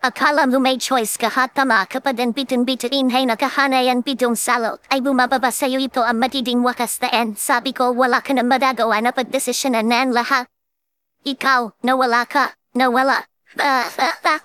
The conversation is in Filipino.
Akala mo may choice ka tama ka pa din bitin-bitin hay nakahanayan bidong salo ay bumababa sa'yo ito ang matiding wakas na end. Sabi ko wala ka na madagawa na pagdesisyonan na lahat. Ikaw, nawala ka, nawala. Ah, ah, ah.